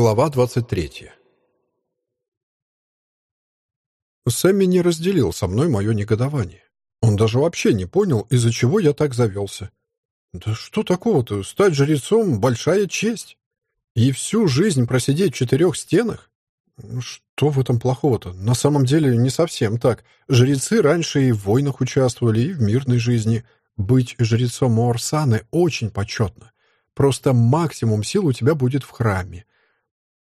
Глава 23 Сэмми не разделил со мной мое негодование. Он даже вообще не понял, из-за чего я так завелся. Да что такого-то? Стать жрецом — большая честь. И всю жизнь просидеть в четырех стенах? Что в этом плохого-то? На самом деле не совсем так. Жрецы раньше и в войнах участвовали, и в мирной жизни. Быть жрецом Муарсаны очень почетно. Просто максимум сил у тебя будет в храме.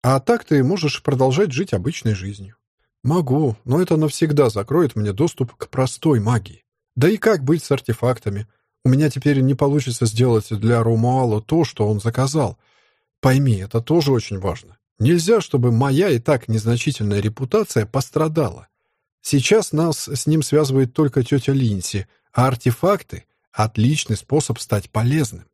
А так ты можешь продолжать жить обычной жизнью. Могу, но это навсегда закроет мне доступ к простой магии. Да и как быть с артефактами? У меня теперь не получится сделать для Румуала то, что он заказал. Пойми, это тоже очень важно. Нельзя, чтобы моя и так незначительная репутация пострадала. Сейчас нас с ним связывает только тетя Линси, а артефакты — отличный способ стать полезным.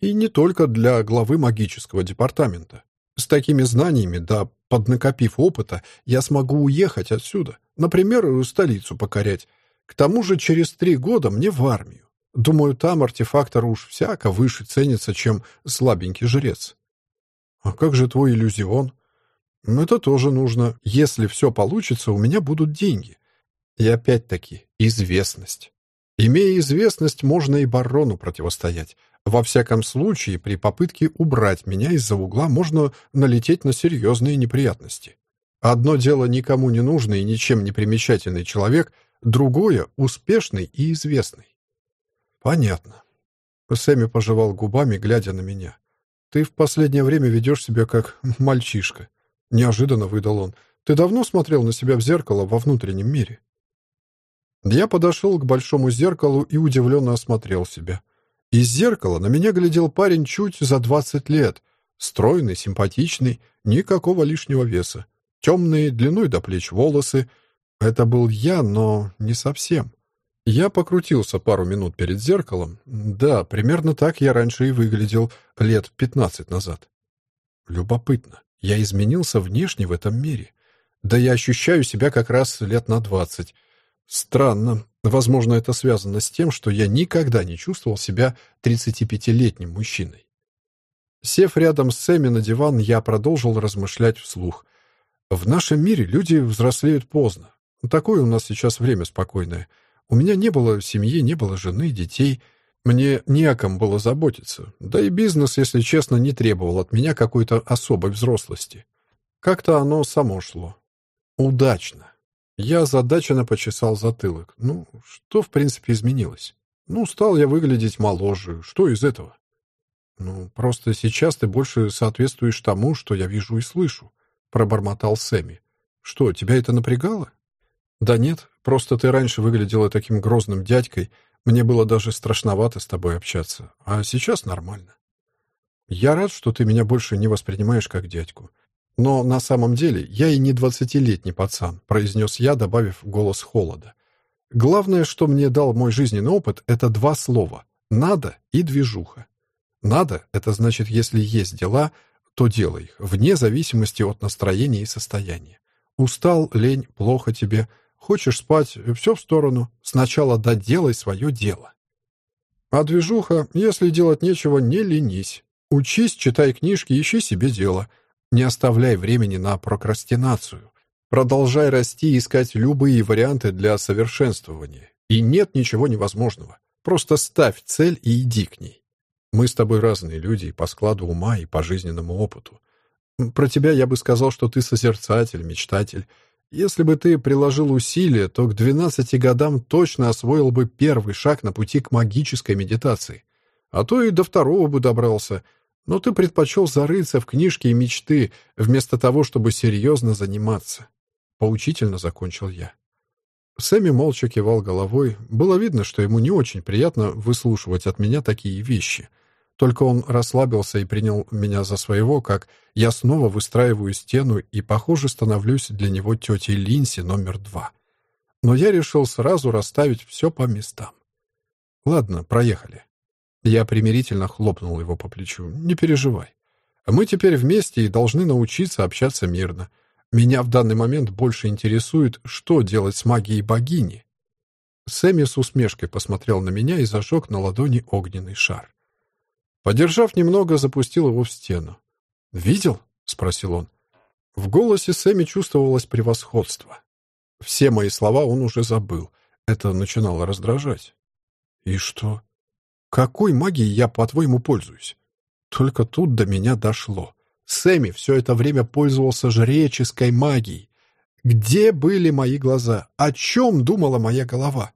И не только для главы магического департамента. С такими знаниями, да поднакопив опыта, я смогу уехать отсюда. Например, столицу покорять. К тому же через три года мне в армию. Думаю, там артефактор уж всяко выше ценится, чем слабенький жрец. А как же твой иллюзион? Это тоже нужно. Если все получится, у меня будут деньги. И опять-таки, известность. Имея известность, можно и барону противостоять. Во всяком случае, при попытке убрать меня из-за угла можно налететь на серьезные неприятности. Одно дело никому не нужный и ничем не примечательный человек, другое — успешный и известный. Понятно. Сэмми пожевал губами, глядя на меня. Ты в последнее время ведешь себя как мальчишка. Неожиданно выдал он. Ты давно смотрел на себя в зеркало во внутреннем мире? Я подошел к большому зеркалу и удивленно осмотрел себя. Из зеркала на меня глядел парень чуть за двадцать лет. Стройный, симпатичный, никакого лишнего веса. Темные, длиной до плеч волосы. Это был я, но не совсем. Я покрутился пару минут перед зеркалом. Да, примерно так я раньше и выглядел лет пятнадцать назад. Любопытно. Я изменился внешне в этом мире. Да я ощущаю себя как раз лет на двадцать. Странно. Возможно, это связано с тем, что я никогда не чувствовал себя 35-летним мужчиной. Сев рядом с Сэмми на диван, я продолжил размышлять вслух. В нашем мире люди взрослеют поздно. Такое у нас сейчас время спокойное. У меня не было семьи, не было жены, детей. Мне не о ком было заботиться. Да и бизнес, если честно, не требовал от меня какой-то особой взрослости. Как-то оно само шло. Удачно. Я озадаченно почесал затылок. Ну, что, в принципе, изменилось? Ну, стал я выглядеть моложе. Что из этого? Ну, просто сейчас ты больше соответствуешь тому, что я вижу и слышу, пробормотал Сэмми. Что, тебя это напрягало? Да нет, просто ты раньше выглядела таким грозным дядькой. Мне было даже страшновато с тобой общаться. А сейчас нормально. Я рад, что ты меня больше не воспринимаешь как дядьку. «Но на самом деле я и не двадцатилетний пацан», — произнес я, добавив голос холода. «Главное, что мне дал мой жизненный опыт, это два слова — «надо» и «движуха». «Надо» — это значит, если есть дела, то делай их, вне зависимости от настроения и состояния. Устал, лень, плохо тебе, хочешь спать — все в сторону, сначала доделай свое дело. А движуха, если делать нечего, не ленись. Учись, читай книжки, ищи себе дело — не оставляй времени на прокрастинацию. Продолжай расти и искать любые варианты для совершенствования. И нет ничего невозможного. Просто ставь цель и иди к ней. Мы с тобой разные люди по складу ума, и по жизненному опыту. Про тебя я бы сказал, что ты созерцатель, мечтатель. Если бы ты приложил усилия, то к 12 годам точно освоил бы первый шаг на пути к магической медитации. А то и до второго бы добрался — но ты предпочел зарыться в книжки и мечты, вместо того, чтобы серьезно заниматься. Поучительно закончил я. Сэмми молча кивал головой. Было видно, что ему не очень приятно выслушивать от меня такие вещи. Только он расслабился и принял меня за своего, как я снова выстраиваю стену и, похоже, становлюсь для него тетей Линси номер два. Но я решил сразу расставить все по местам. Ладно, проехали. Я примирительно хлопнул его по плечу. «Не переживай. Мы теперь вместе и должны научиться общаться мирно. Меня в данный момент больше интересует, что делать с магией богини». Сэмми с усмешкой посмотрел на меня и зажег на ладони огненный шар. Подержав немного, запустил его в стену. «Видел?» — спросил он. В голосе Сэмми чувствовалось превосходство. Все мои слова он уже забыл. Это начинало раздражать. И что? Какой магией я, по-твоему, пользуюсь? Только тут до меня дошло. Сэмми все это время пользовался жреческой магией. Где были мои глаза? О чем думала моя голова?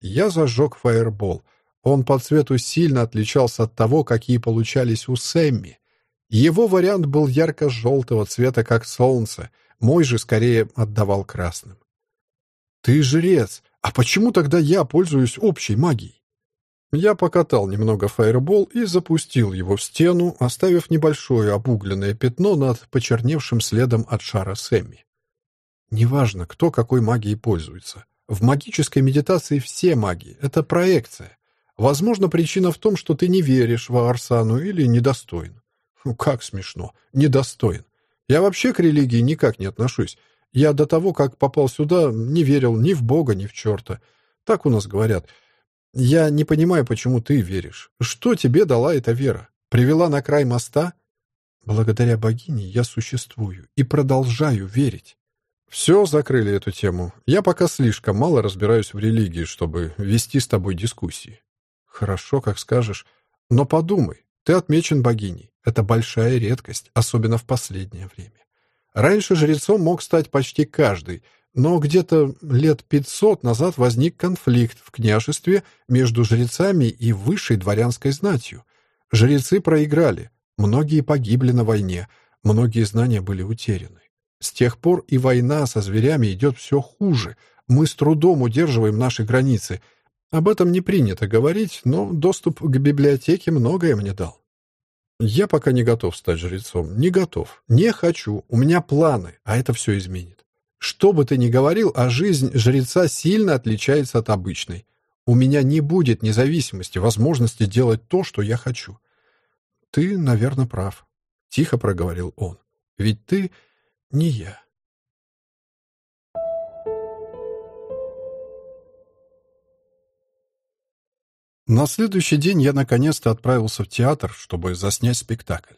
Я зажег фаербол. Он по цвету сильно отличался от того, какие получались у Сэмми. Его вариант был ярко-желтого цвета, как солнце. Мой же скорее отдавал красным. «Ты жрец! А почему тогда я пользуюсь общей магией?» Я покатал немного фаербол и запустил его в стену, оставив небольшое обугленное пятно над почерневшим следом от шара Сэмми. Неважно, кто какой магией пользуется. В магической медитации все маги — это проекция. Возможно, причина в том, что ты не веришь в Арсану или недостоин. Ну, как смешно. Недостоин. Я вообще к религии никак не отношусь. Я до того, как попал сюда, не верил ни в Бога, ни в черта. Так у нас говорят. Я не понимаю, почему ты веришь. Что тебе дала эта вера? Привела на край моста? Благодаря богине я существую и продолжаю верить. «Все, закрыли эту тему. Я пока слишком мало разбираюсь в религии, чтобы вести с тобой дискуссии». «Хорошо, как скажешь. Но подумай, ты отмечен богиней. Это большая редкость, особенно в последнее время. Раньше жрецом мог стать почти каждый, но где-то лет пятьсот назад возник конфликт в княжестве между жрецами и высшей дворянской знатью. Жрецы проиграли, многие погибли на войне, многие знания были утеряны. С тех пор и война со зверями идет все хуже. Мы с трудом удерживаем наши границы. Об этом не принято говорить, но доступ к библиотеке многое мне дал. Я пока не готов стать жрецом. Не готов. Не хочу. У меня планы, а это все изменит. Что бы ты ни говорил, а жизнь жреца сильно отличается от обычной. У меня не будет независимости, возможности делать то, что я хочу. Ты, наверное, прав. Тихо проговорил он. Ведь ты не я. На следующий день я наконец-то отправился в театр, чтобы заснять спектакль.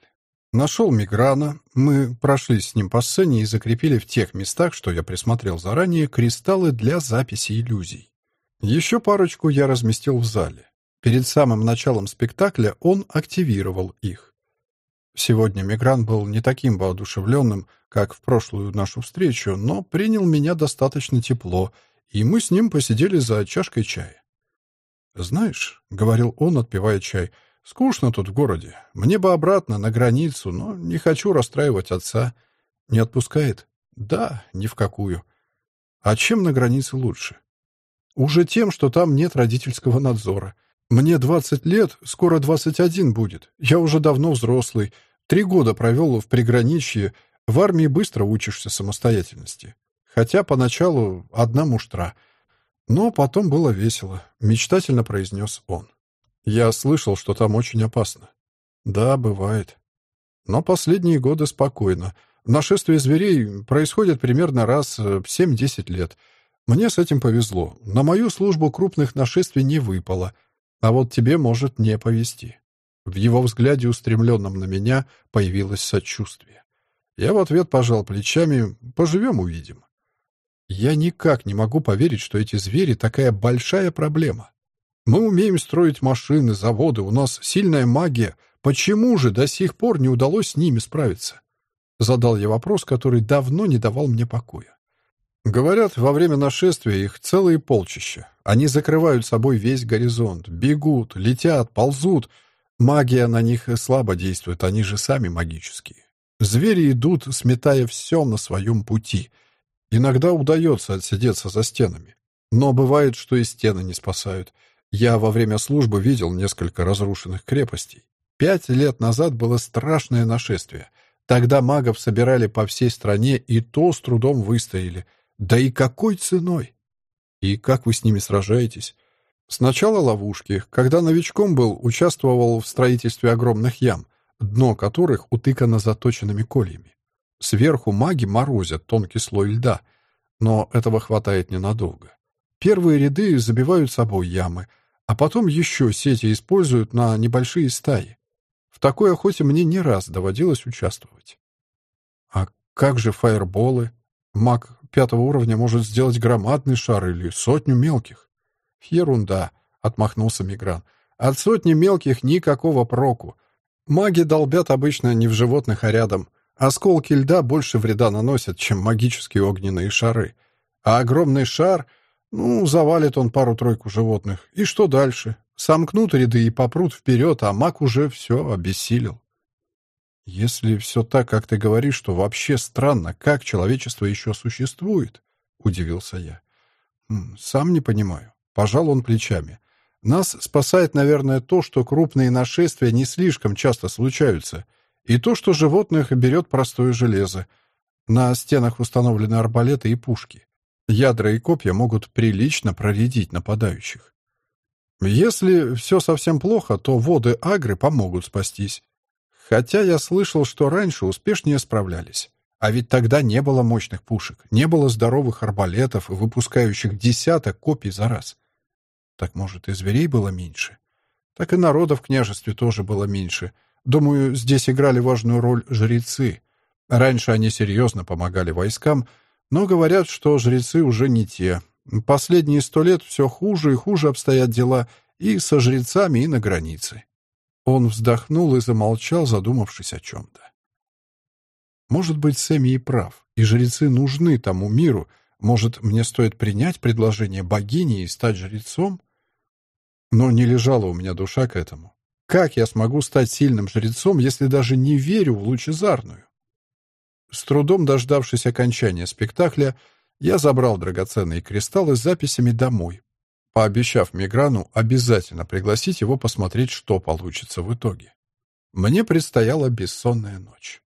Нашел Миграна, мы прошли с ним по сцене и закрепили в тех местах, что я присмотрел заранее, кристаллы для записи иллюзий. Еще парочку я разместил в зале. Перед самым началом спектакля он активировал их. Сегодня Мигран был не таким воодушевленным, как в прошлую нашу встречу, но принял меня достаточно тепло, и мы с ним посидели за чашкой чая. «Знаешь», — говорил он, отпивая чай, — «скучно тут в городе. Мне бы обратно, на границу, но не хочу расстраивать отца. Не отпускает?» «Да, ни в какую». «А чем на границе лучше?» «Уже тем, что там нет родительского надзора. Мне двадцать лет, скоро двадцать один будет. Я уже давно взрослый, Три года провел в приграничье, в армии быстро учишься самостоятельности. Хотя поначалу одна муштра. Но потом было весело, мечтательно произнес он. Я слышал, что там очень опасно. Да, бывает. Но последние годы спокойно. Нашествие зверей происходит примерно раз в 7-10 лет. Мне с этим повезло. На мою службу крупных нашествий не выпало. А вот тебе может не повезти. В его взгляде, устремленном на меня, появилось сочувствие. Я в ответ пожал плечами «поживем, увидим». Я никак не могу поверить, что эти звери такая большая проблема. Мы умеем строить машины, заводы, у нас сильная магия. Почему же до сих пор не удалось с ними справиться? Задал я вопрос, который давно не давал мне покоя. Говорят, во время нашествия их целые полчища. Они закрывают собой весь горизонт, бегут, летят, ползут — Магия на них слабо действует, они же сами магические. Звери идут, сметая все на своем пути. Иногда удается отсидеться за стенами. Но бывает, что и стены не спасают. Я во время службы видел несколько разрушенных крепостей. Пять лет назад было страшное нашествие. Тогда магов собирали по всей стране, и то с трудом выстояли. Да и какой ценой? И как вы с ними сражаетесь? Сначала ловушки. Когда новичком был, участвовал в строительстве огромных ям, дно которых утыкано заточенными кольями. Сверху маги морозят тонкий слой льда, но этого хватает ненадолго. Первые ряды забивают собой ямы, а потом еще сети используют на небольшие стаи. В такой охоте мне не раз доводилось участвовать. А как же фаерболы? Маг пятого уровня может сделать громадный шар или сотню мелких. Ерунда, отмахнулся Мигран. От сотни мелких никакого проку. Маги долбят обычно не в животных, а рядом. Осколки льда больше вреда наносят, чем магические огненные шары. А огромный шар, ну, завалит он пару-тройку животных. И что дальше? Сомкнут ряды и попрут вперед, а маг уже все обессилил. Если все так, как ты говоришь, то вообще странно, как человечество еще существует, — удивился я. Сам не понимаю. Пожал он плечами. Нас спасает, наверное, то, что крупные нашествия не слишком часто случаются, и то, что животных берет простое железо. На стенах установлены арбалеты и пушки. Ядра и копья могут прилично проредить нападающих. Если все совсем плохо, то воды Агры помогут спастись. Хотя я слышал, что раньше успешнее справлялись. А ведь тогда не было мощных пушек, не было здоровых арбалетов, выпускающих десяток копий за раз. Так, может, и зверей было меньше? Так и народа в княжестве тоже было меньше. Думаю, здесь играли важную роль жрецы. Раньше они серьезно помогали войскам, но говорят, что жрецы уже не те. Последние сто лет все хуже и хуже обстоят дела и со жрецами, и на границе. Он вздохнул и замолчал, задумавшись о чем-то. Может быть, Сэмми и прав, и жрецы нужны тому миру. Может, мне стоит принять предложение богини и стать жрецом? Но не лежала у меня душа к этому. Как я смогу стать сильным жрецом, если даже не верю в лучезарную? С трудом дождавшись окончания спектакля, я забрал драгоценные кристаллы с записями домой, пообещав Миграну обязательно пригласить его посмотреть, что получится в итоге. Мне предстояла бессонная ночь.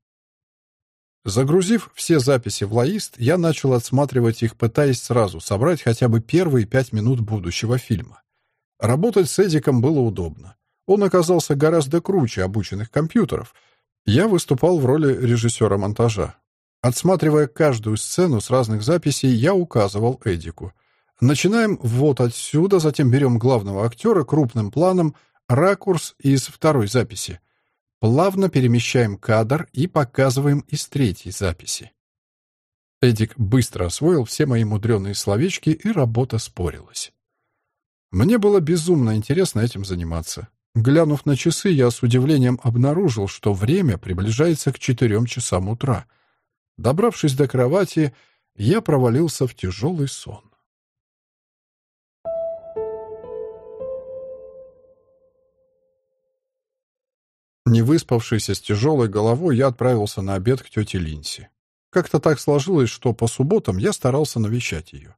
Загрузив все записи в лаист, я начал отсматривать их, пытаясь сразу собрать хотя бы первые пять минут будущего фильма. Работать с Эдиком было удобно. Он оказался гораздо круче обученных компьютеров. Я выступал в роли режиссера монтажа. Отсматривая каждую сцену с разных записей, я указывал Эдику. Начинаем вот отсюда, затем берем главного актера крупным планом, ракурс из второй записи. Плавно перемещаем кадр и показываем из третьей записи. Эдик быстро освоил все мои мудреные словечки, и работа спорилась. Мне было безумно интересно этим заниматься. Глянув на часы, я с удивлением обнаружил, что время приближается к четырем часам утра. Добравшись до кровати, я провалился в тяжелый сон. Не выспавшийся с тяжелой головой, я отправился на обед к тете Линси. Как-то так сложилось, что по субботам я старался навещать ее.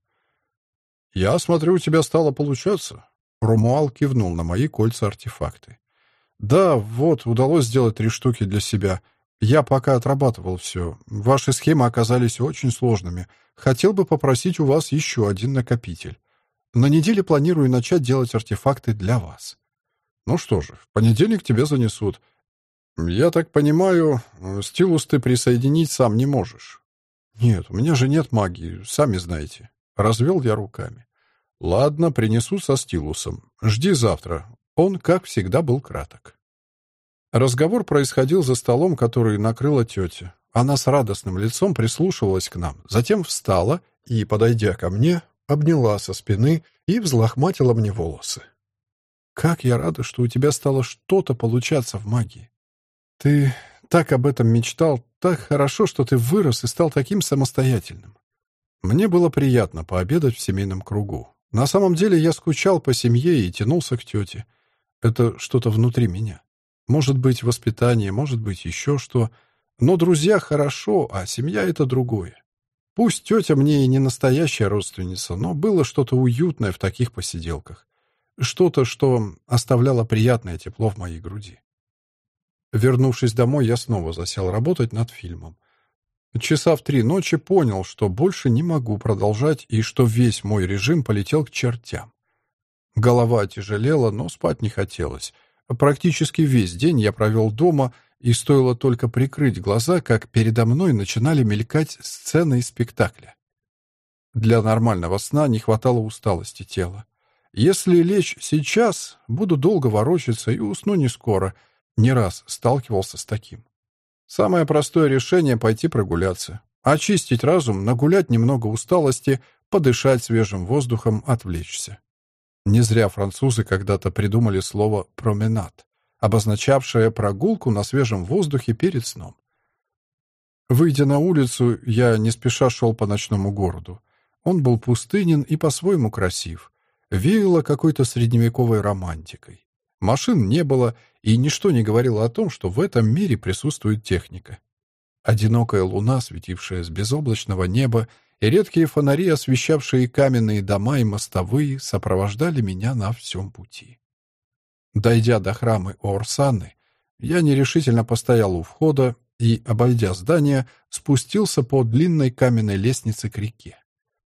«Я смотрю, у тебя стало получаться». Румуал кивнул на мои кольца-артефакты. «Да, вот, удалось сделать три штуки для себя. Я пока отрабатывал все. Ваши схемы оказались очень сложными. Хотел бы попросить у вас еще один накопитель. На неделе планирую начать делать артефакты для вас». «Ну что же, в понедельник тебе занесут. Я так понимаю, стилус ты присоединить сам не можешь». «Нет, у меня же нет магии, сами знаете». Развел я руками. «Ладно, принесу со стилусом. Жди завтра». Он, как всегда, был краток. Разговор происходил за столом, который накрыла тетя. Она с радостным лицом прислушивалась к нам, затем встала и, подойдя ко мне, обняла со спины и взлохматила мне волосы. «Как я рада, что у тебя стало что-то получаться в магии. Ты так об этом мечтал, так хорошо, что ты вырос и стал таким самостоятельным. Мне было приятно пообедать в семейном кругу. На самом деле я скучал по семье и тянулся к тете. Это что-то внутри меня. Может быть, воспитание, может быть, еще что. Но друзья хорошо, а семья — это другое. Пусть тетя мне и не настоящая родственница, но было что-то уютное в таких посиделках. Что-то, что оставляло приятное тепло в моей груди. Вернувшись домой, я снова засел работать над фильмом. Часа в три ночи понял, что больше не могу продолжать и что весь мой режим полетел к чертям. Голова тяжелела, но спать не хотелось. Практически весь день я провел дома, и стоило только прикрыть глаза, как передо мной начинали мелькать сцены из спектакля. Для нормального сна не хватало усталости тела. Если лечь сейчас, буду долго ворочаться и усну не скоро. Не раз сталкивался с таким. Самое простое решение — пойти прогуляться. Очистить разум, нагулять немного усталости, подышать свежим воздухом, отвлечься. Не зря французы когда-то придумали слово «променад», обозначавшее прогулку на свежем воздухе перед сном. Выйдя на улицу, я не спеша шел по ночному городу. Он был пустынен и по-своему красив. Веяло какой-то средневековой романтикой. Машин не было, и ничто не говорило о том, что в этом мире присутствует техника. Одинокая луна, светившая с безоблачного неба, и редкие фонари, освещавшие каменные дома и мостовые, сопровождали меня на всем пути. Дойдя до храма Орсаны, я нерешительно постоял у входа и, обойдя здание, спустился по длинной каменной лестнице к реке.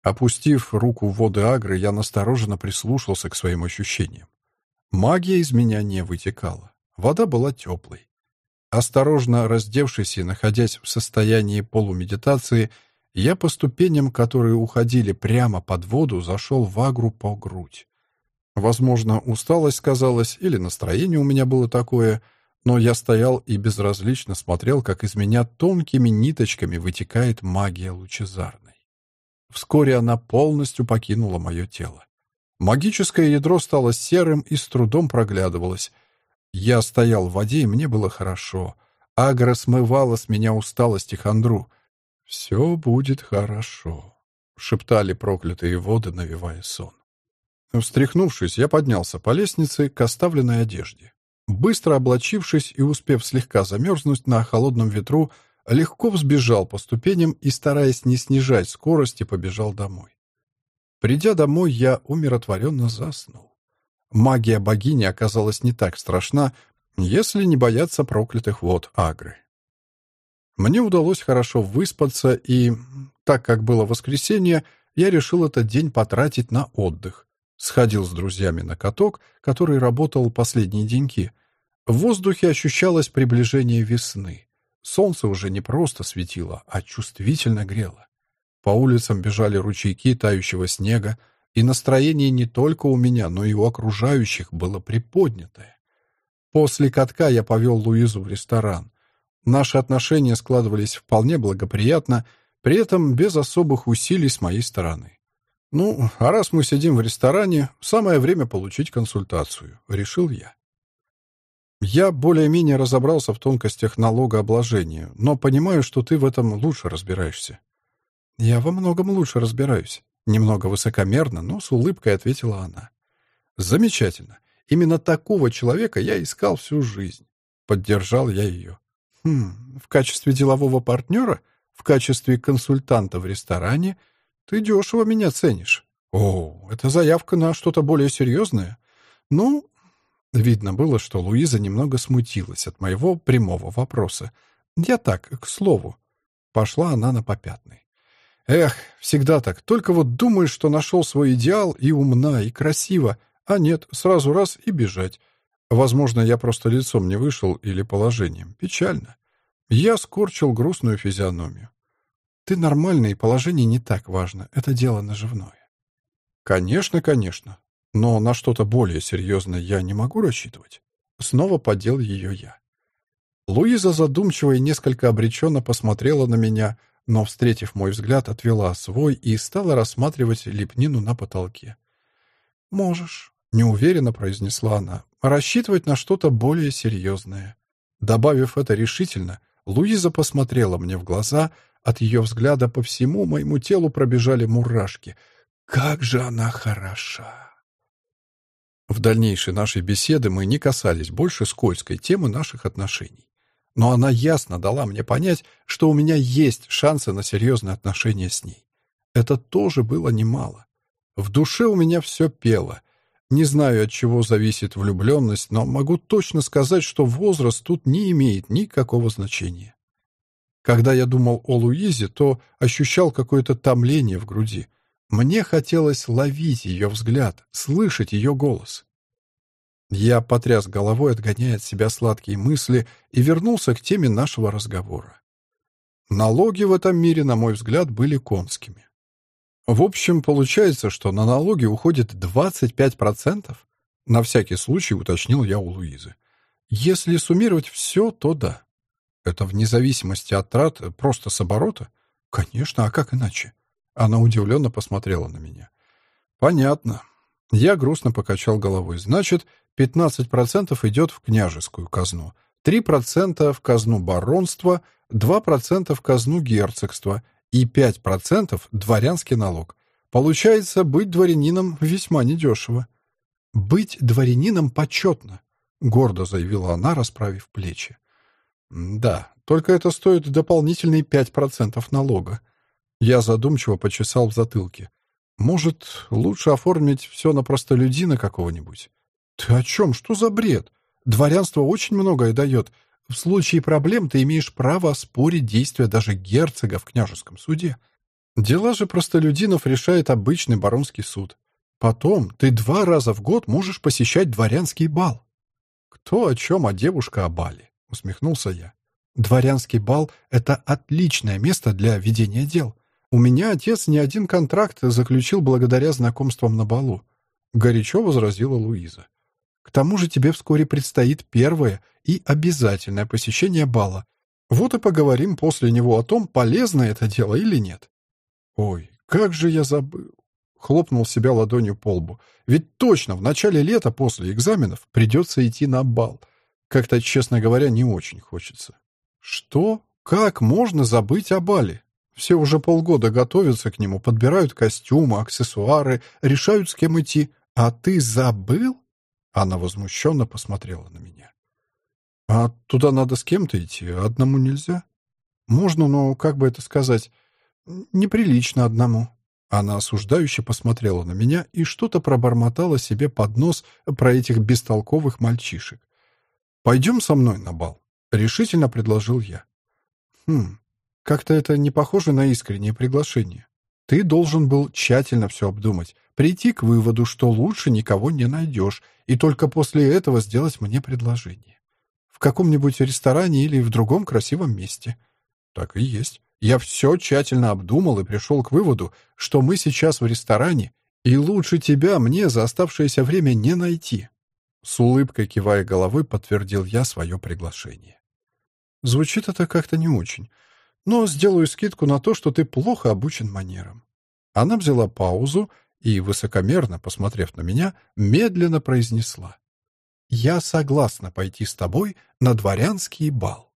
Опустив руку в воды Агры, я настороженно прислушался к своим ощущениям. Магия из меня не вытекала. Вода была теплой. Осторожно раздевшись и находясь в состоянии полумедитации, я по ступеням, которые уходили прямо под воду, зашел в агру по грудь. Возможно, усталость сказалась, или настроение у меня было такое, но я стоял и безразлично смотрел, как из меня тонкими ниточками вытекает магия лучезарной. Вскоре она полностью покинула мое тело. Магическое ядро стало серым и с трудом проглядывалось. Я стоял в воде, и мне было хорошо. Агра смывала с меня усталость и хандру. «Все будет хорошо», — шептали проклятые воды, навевая сон. Встряхнувшись, я поднялся по лестнице к оставленной одежде. Быстро облачившись и успев слегка замерзнуть на холодном ветру, легко взбежал по ступеням и, стараясь не снижать скорости, побежал домой. Придя домой, я умиротворенно заснул. Магия богини оказалась не так страшна, если не бояться проклятых вод Агры. Мне удалось хорошо выспаться, и, так как было воскресенье, я решил этот день потратить на отдых. Сходил с друзьями на каток, который работал последние деньки. В воздухе ощущалось приближение весны. Солнце уже не просто светило, а чувствительно грело. По улицам бежали ручейки тающего снега, и настроение не только у меня, но и у окружающих было приподнятое. После катка я повел Луизу в ресторан. Наши отношения складывались вполне благоприятно, при этом без особых усилий с моей стороны. «Ну, а раз мы сидим в ресторане, самое время получить консультацию», — решил я. Я более-менее разобрался в тонкостях налогообложения, но понимаю, что ты в этом лучше разбираешься. Я во многом лучше разбираюсь. Немного высокомерно, но с улыбкой ответила она. Замечательно. Именно такого человека я искал всю жизнь. Поддержал я ее. Хм, в качестве делового партнера, в качестве консультанта в ресторане ты дешево меня ценишь. О, это заявка на что-то более серьезное. Ну, Видно было, что Луиза немного смутилась от моего прямого вопроса. Я так, к слову. Пошла она на попятный. Эх, всегда так. Только вот думаешь, что нашел свой идеал и умна, и красиво, а нет, сразу раз и бежать. Возможно, я просто лицом не вышел или положением. Печально. Я скорчил грустную физиономию. Ты нормальный, положение не так важно. Это дело наживное. Конечно, конечно. Но на что-то более серьезное я не могу рассчитывать. Снова поддел ее я. Луиза задумчиво и несколько обреченно посмотрела на меня, но, встретив мой взгляд, отвела свой и стала рассматривать лепнину на потолке. «Можешь», — неуверенно произнесла она, — «рассчитывать на что-то более серьезное». Добавив это решительно, Луиза посмотрела мне в глаза, от ее взгляда по всему моему телу пробежали мурашки. «Как же она хороша!» В дальнейшей нашей беседы мы не касались больше скользкой темы наших отношений. Но она ясно дала мне понять, что у меня есть шансы на серьезные отношения с ней. Это тоже было немало. В душе у меня все пело. Не знаю, от чего зависит влюбленность, но могу точно сказать, что возраст тут не имеет никакого значения. Когда я думал о Луизе, то ощущал какое-то томление в груди — мне хотелось ловить ее взгляд, слышать ее голос. Я потряс головой, отгоняя от себя сладкие мысли, и вернулся к теме нашего разговора. Налоги в этом мире, на мой взгляд, были конскими. В общем, получается, что на налоги уходит 25%? На всякий случай уточнил я у Луизы. Если суммировать все, то да. Это вне зависимости от трат, просто с оборота? Конечно, а как иначе? Она удивленно посмотрела на меня. Понятно. Я грустно покачал головой. Значит, 15% идет в княжескую казну, 3% в казну баронства, 2% в казну герцогства и 5% дворянский налог. Получается, быть дворянином весьма недешево. «Быть дворянином почетно», — гордо заявила она, расправив плечи. «Да, только это стоит дополнительные 5% налога». Я задумчиво почесал в затылке. «Может, лучше оформить все на простолюдина какого-нибудь?» «Ты о чем? Что за бред? Дворянство очень многое дает. В случае проблем ты имеешь право оспорить действия даже герцога в княжеском суде. Дела же простолюдинов решает обычный баронский суд. Потом ты два раза в год можешь посещать дворянский бал». «Кто о чем, а девушка о бале?» — усмехнулся я. «Дворянский бал — это отличное место для ведения дел. У меня отец не один контракт заключил благодаря знакомствам на балу», — горячо возразила Луиза. К тому же тебе вскоре предстоит первое и обязательное посещение бала. Вот и поговорим после него о том, полезно это дело или нет. Ой, как же я забыл. Хлопнул себя ладонью по лбу. Ведь точно в начале лета после экзаменов придется идти на бал. Как-то, честно говоря, не очень хочется. Что? Как можно забыть о бале? Все уже полгода готовятся к нему, подбирают костюмы, аксессуары, решают, с кем идти. А ты забыл? Она возмущенно посмотрела на меня. «А туда надо с кем-то идти, одному нельзя?» «Можно, но, как бы это сказать, неприлично одному». Она осуждающе посмотрела на меня и что-то пробормотала себе под нос про этих бестолковых мальчишек. «Пойдем со мной на бал», — решительно предложил я. «Хм, как-то это не похоже на искреннее приглашение. Ты должен был тщательно все обдумать, прийти к выводу, что лучше никого не найдешь, и только после этого сделать мне предложение. В каком-нибудь ресторане или в другом красивом месте. Так и есть. Я все тщательно обдумал и пришел к выводу, что мы сейчас в ресторане, и лучше тебя мне за оставшееся время не найти. С улыбкой кивая головой, подтвердил я свое приглашение. Звучит это как-то не очень, но сделаю скидку на то, что ты плохо обучен манерам. Она взяла паузу и, высокомерно посмотрев на меня, медленно произнесла. «Я согласна пойти с тобой на дворянский бал».